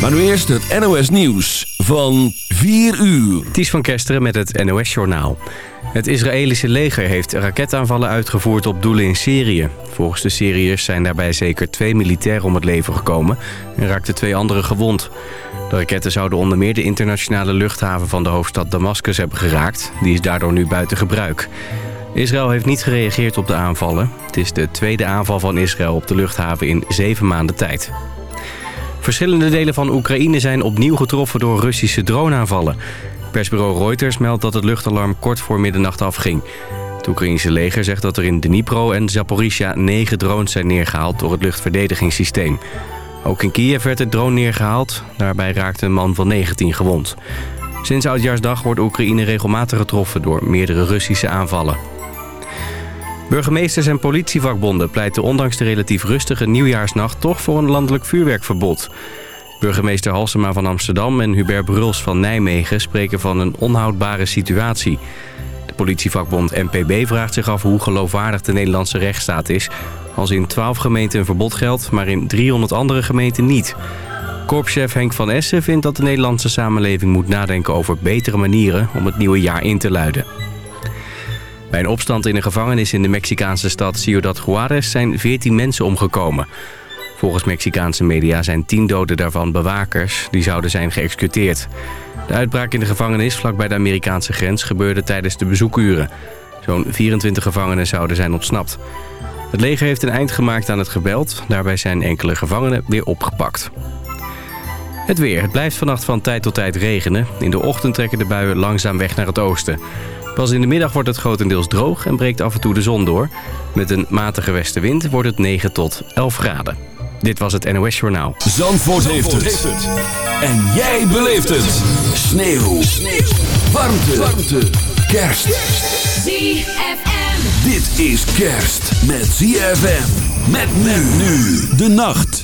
Maar nu eerst het NOS Nieuws van 4 uur. Ties van Kesteren met het NOS Journaal. Het Israëlische leger heeft raketaanvallen uitgevoerd op doelen in Syrië. Volgens de Syriërs zijn daarbij zeker twee militairen om het leven gekomen... en raakten twee anderen gewond. De raketten zouden onder meer de internationale luchthaven van de hoofdstad Damascus hebben geraakt. Die is daardoor nu buiten gebruik. Israël heeft niet gereageerd op de aanvallen. Het is de tweede aanval van Israël op de luchthaven in zeven maanden tijd. Verschillende delen van Oekraïne zijn opnieuw getroffen door Russische droneaanvallen. Persbureau Reuters meldt dat het luchtalarm kort voor middernacht afging. Het Oekraïnse leger zegt dat er in Dnipro en Zaporizhia negen drones zijn neergehaald door het luchtverdedigingssysteem. Ook in Kiev werd het drone neergehaald. Daarbij raakte een man van 19 gewond. Sinds Oudjaarsdag wordt Oekraïne regelmatig getroffen door meerdere Russische aanvallen. Burgemeesters en politievakbonden pleiten ondanks de relatief rustige nieuwjaarsnacht toch voor een landelijk vuurwerkverbod. Burgemeester Halsema van Amsterdam en Hubert Bruls van Nijmegen spreken van een onhoudbare situatie. De politievakbond NPB vraagt zich af hoe geloofwaardig de Nederlandse rechtsstaat is... als in 12 gemeenten een verbod geldt, maar in 300 andere gemeenten niet. Korpschef Henk van Essen vindt dat de Nederlandse samenleving moet nadenken over betere manieren om het nieuwe jaar in te luiden. Bij een opstand in een gevangenis in de Mexicaanse stad Ciudad Juarez zijn 14 mensen omgekomen. Volgens Mexicaanse media zijn 10 doden daarvan bewakers. Die zouden zijn geëxecuteerd. De uitbraak in de gevangenis vlakbij de Amerikaanse grens gebeurde tijdens de bezoekuren. Zo'n 24 gevangenen zouden zijn ontsnapt. Het leger heeft een eind gemaakt aan het gebeld. Daarbij zijn enkele gevangenen weer opgepakt. Het weer. Het blijft vannacht van tijd tot tijd regenen. In de ochtend trekken de buien langzaam weg naar het oosten. Pas in de middag wordt het grotendeels droog en breekt af en toe de zon door. Met een matige westenwind wordt het 9 tot 11 graden. Dit was het NOS Journaal. Zandvoort, heeft, het. En jij beleeft het. Sneeuw. Sneeuw. Warmte. Warmte. Kerst. ZFM. Dit is kerst met ZFM. Met men nu de nacht.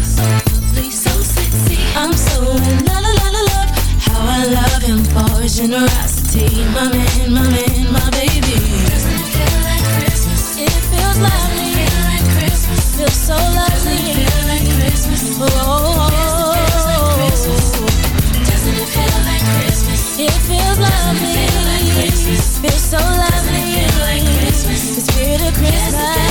I'm so in la la love. How I love him for his generosity, my man, my man, my baby. Doesn't it feel like Christmas? It feels lovely. It Feel like Christmas. Feels so lovely. Doesn't it feel like Christmas? Oh, oh, oh. Doesn't it feel like Christmas? It feels lovely. Feel like Christmas. Feels so lovely. It Feel like Christmas. The spirit of Christmas.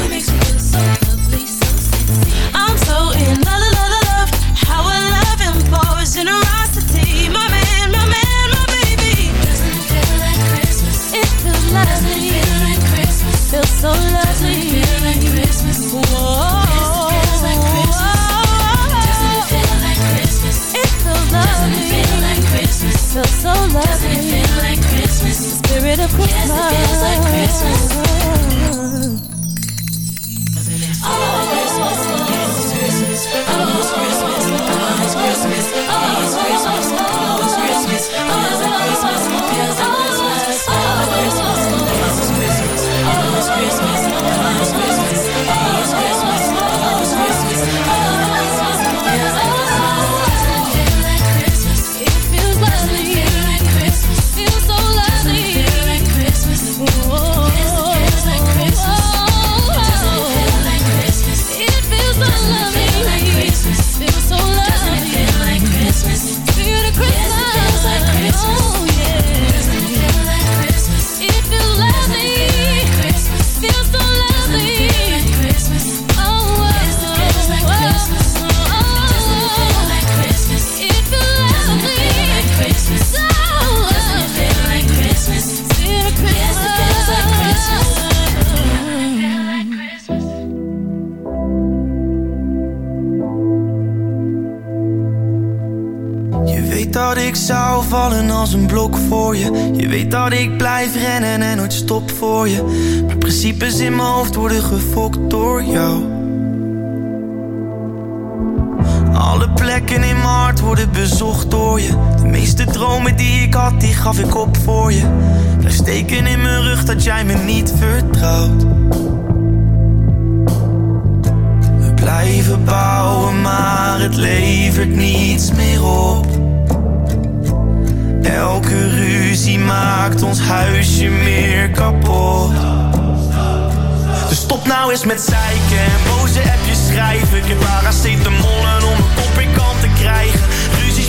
Gaf ik op voor je. Blijf steken in mijn rug dat jij me niet vertrouwt. We blijven bouwen, maar het levert niets meer op. Elke ruzie maakt ons huisje meer kapot. Dus stop nou eens met zeiken en boze appjes schrijven. Ik heb paracetamolen om een kop in kant te krijgen.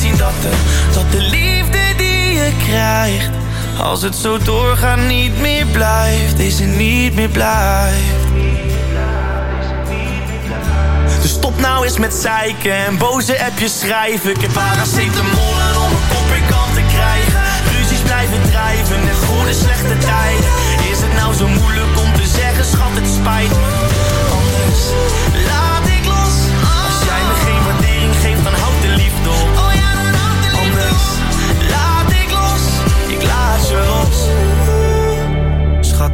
zien dat de, de liefde die je krijgt Als het zo doorgaat niet meer blijft Deze niet meer blijft. Dus stop nou eens met zeiken en boze appjes schrijven. Ik heb paracetamol molen om een kop te krijgen. Ruzies blijven drijven en goede slechte tijden. Is het nou zo moeilijk om te zeggen schat het spijt me. Anders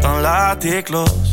dan laat ik los.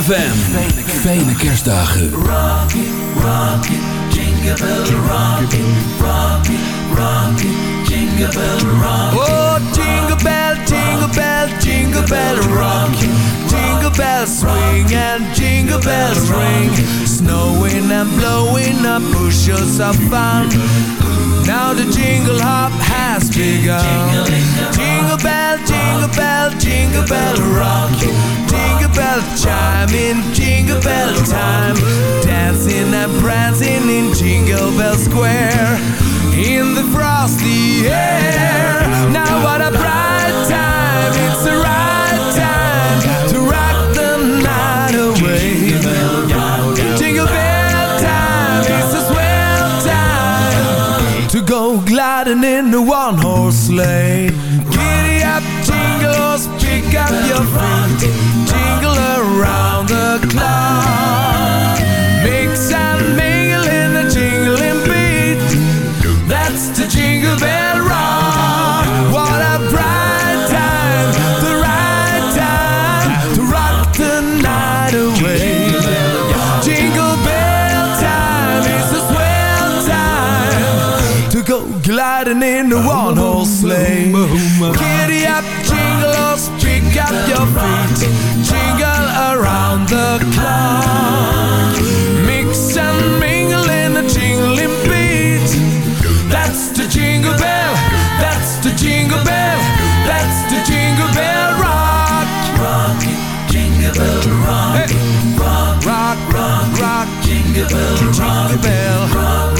ZFM. Fijne kerstdagen. Rocky, rocky, jingle bell rocky, rocky, rocky, jingle bell rocky. Oh, jingle bell, jingle bell, jingle bell rocky, Jingle bells swing and jingle bells ring. Snowing and blowing up bushels of fire. Rocket Bell, Rocket Bell.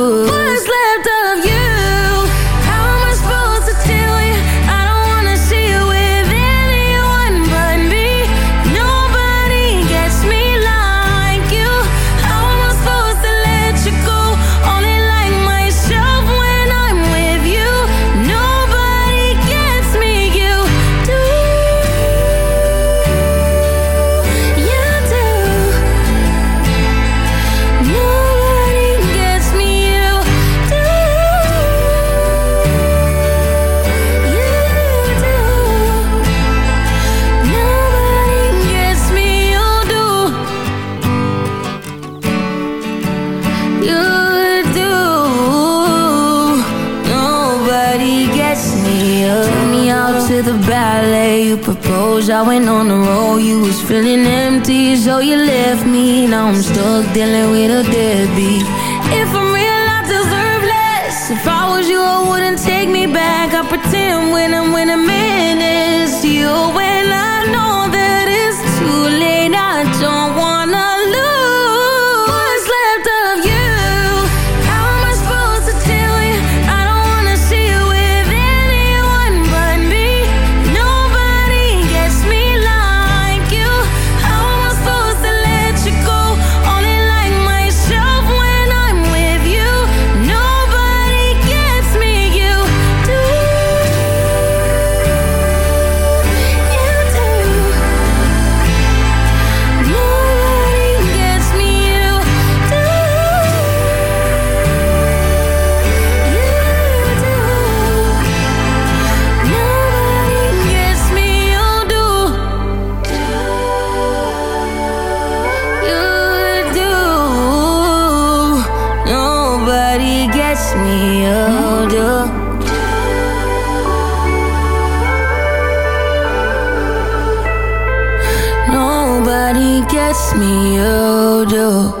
been on the road, you was feeling empty, so you left me. Now I'm stuck dealing with a deadbeat. Nobody gets me, oh, you do.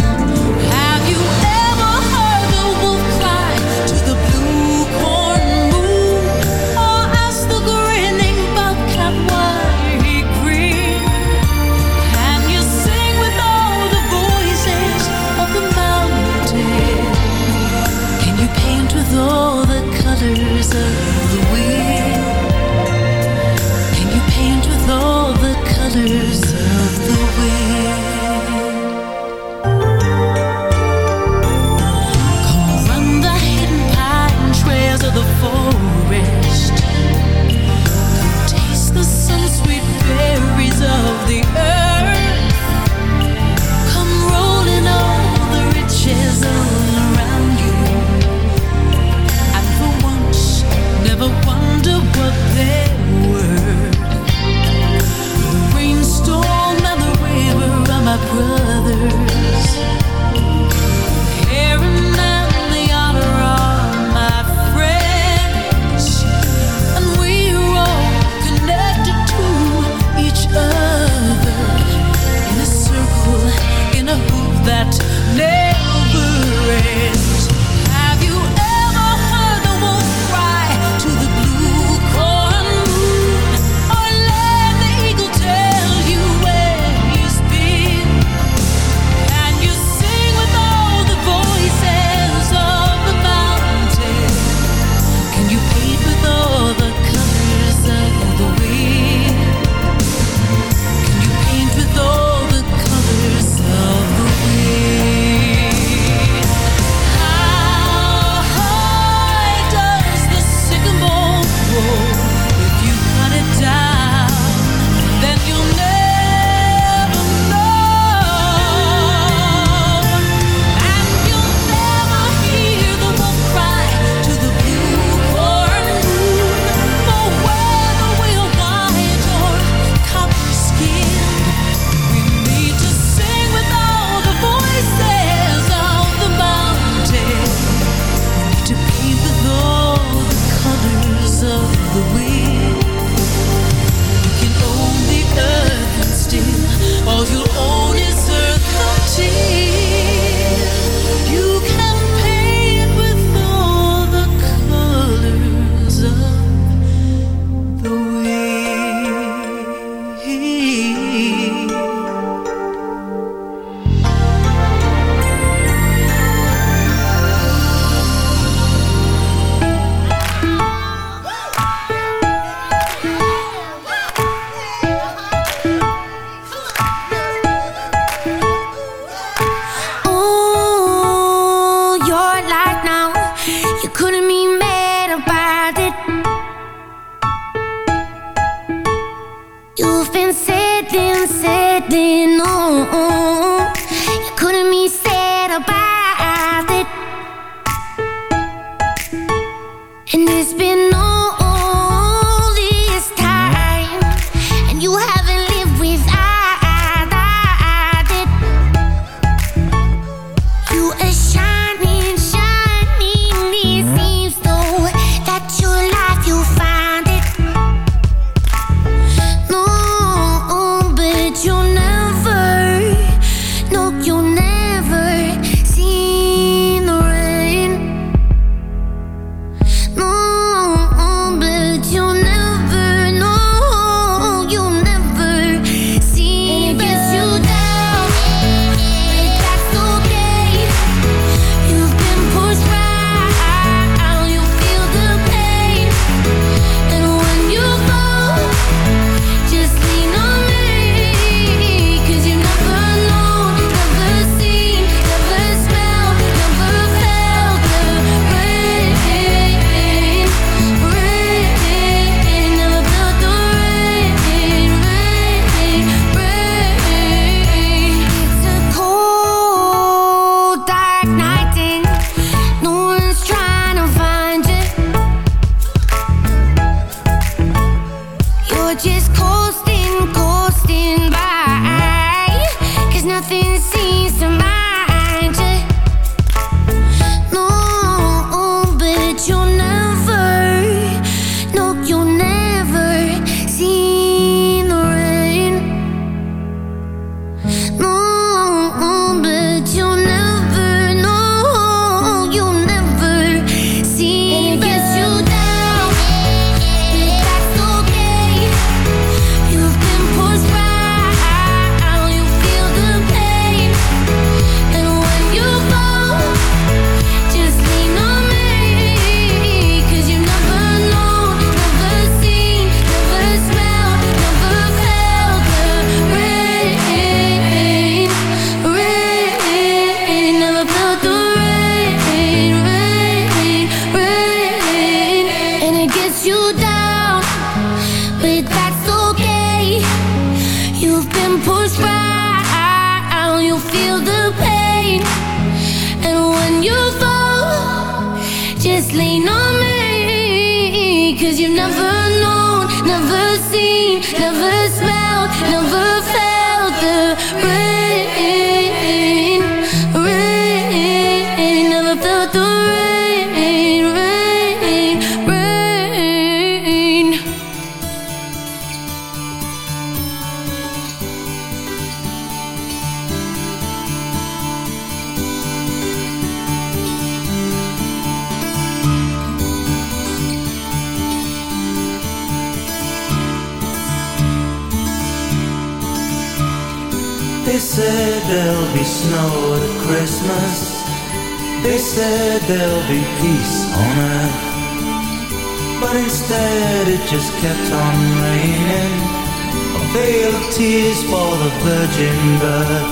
Veil of tears for the virgin birth.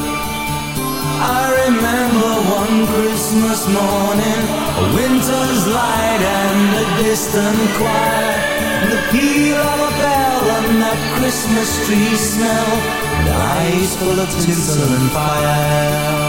I remember one Christmas morning, a winter's light and a distant choir, and the peal of a bell and that Christmas tree smell, and eyes full of tinsel and fire.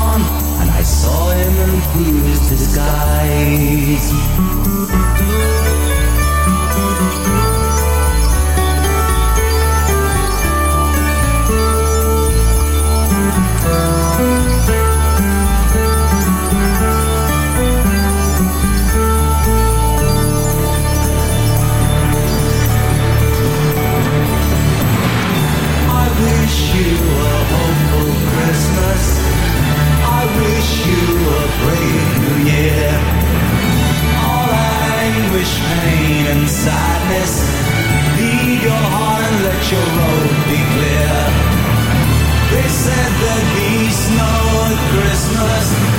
Saw him through his disguise. Said there'd be snow at Christmas.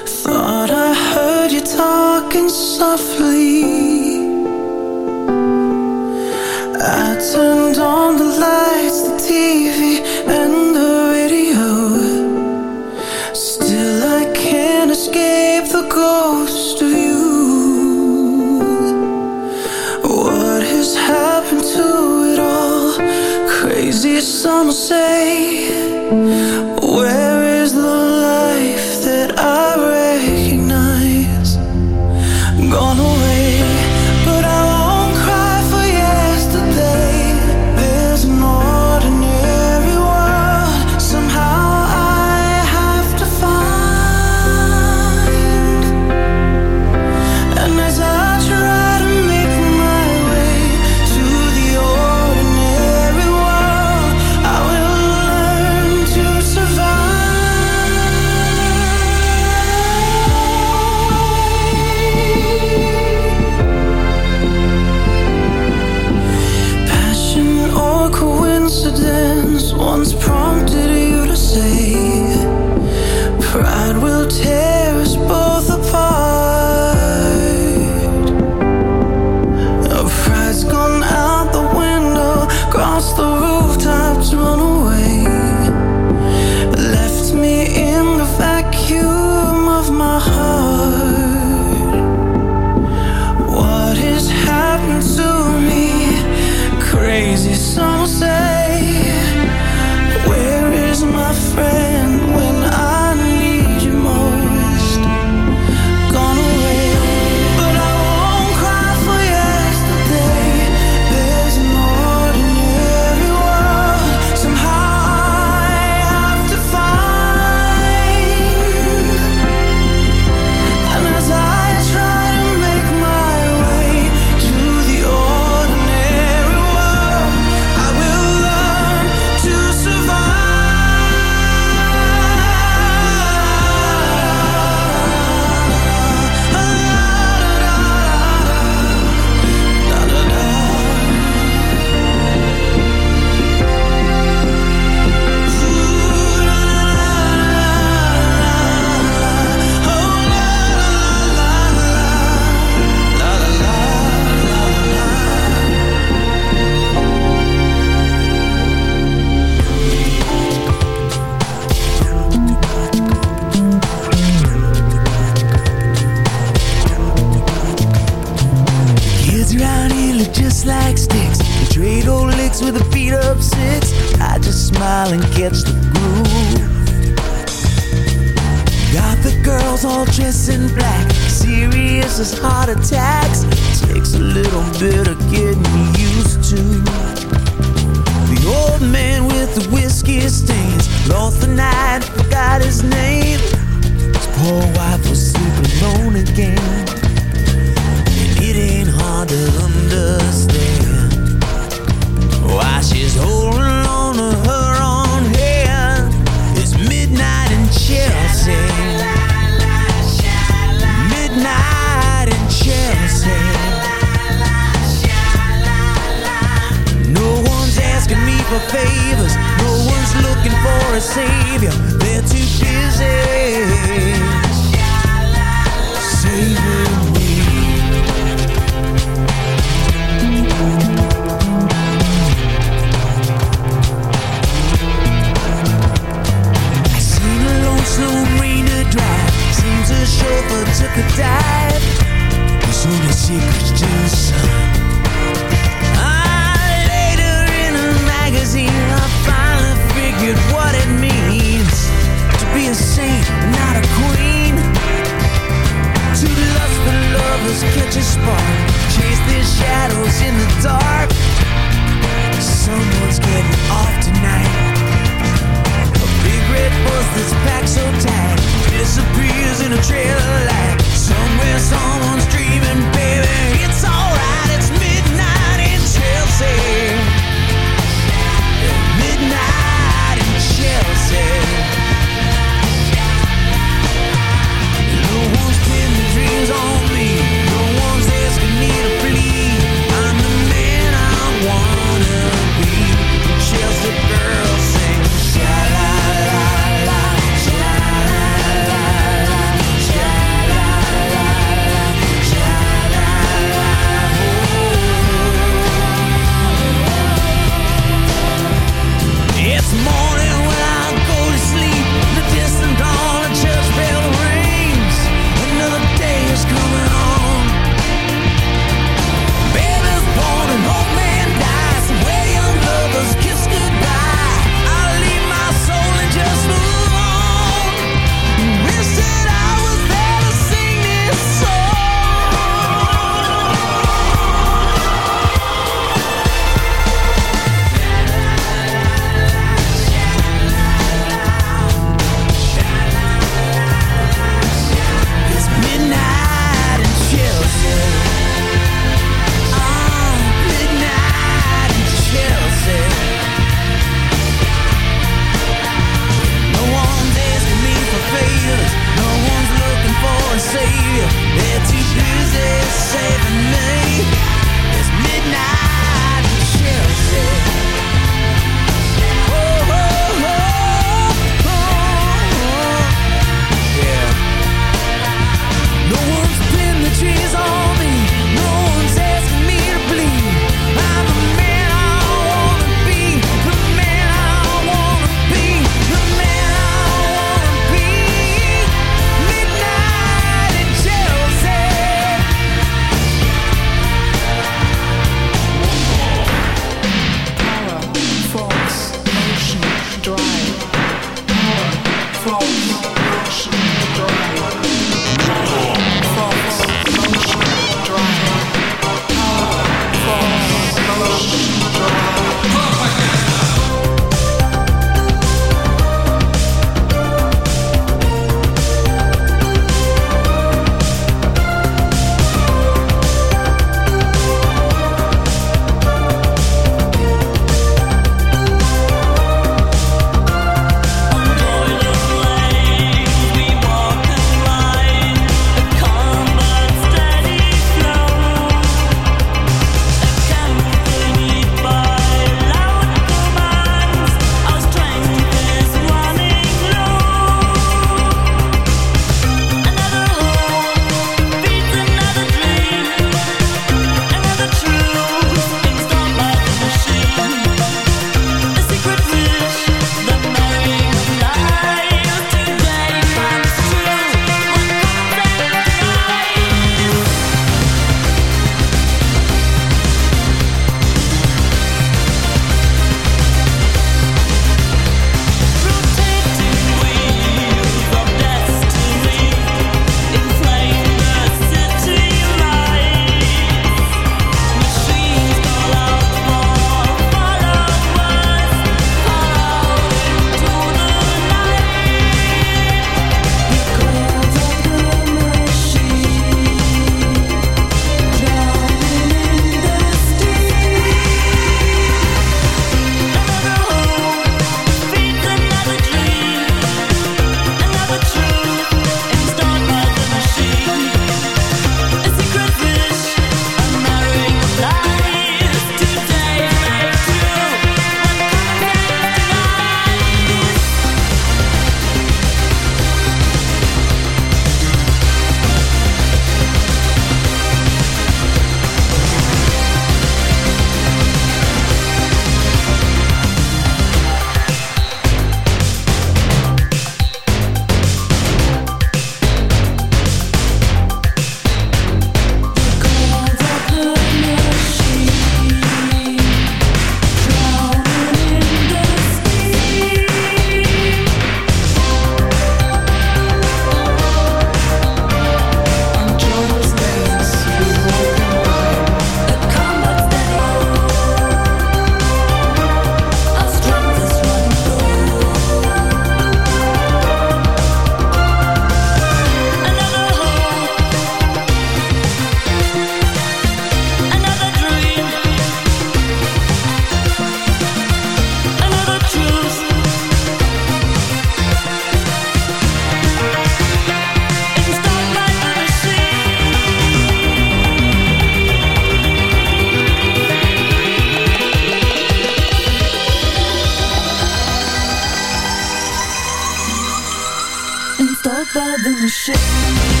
bad the machine.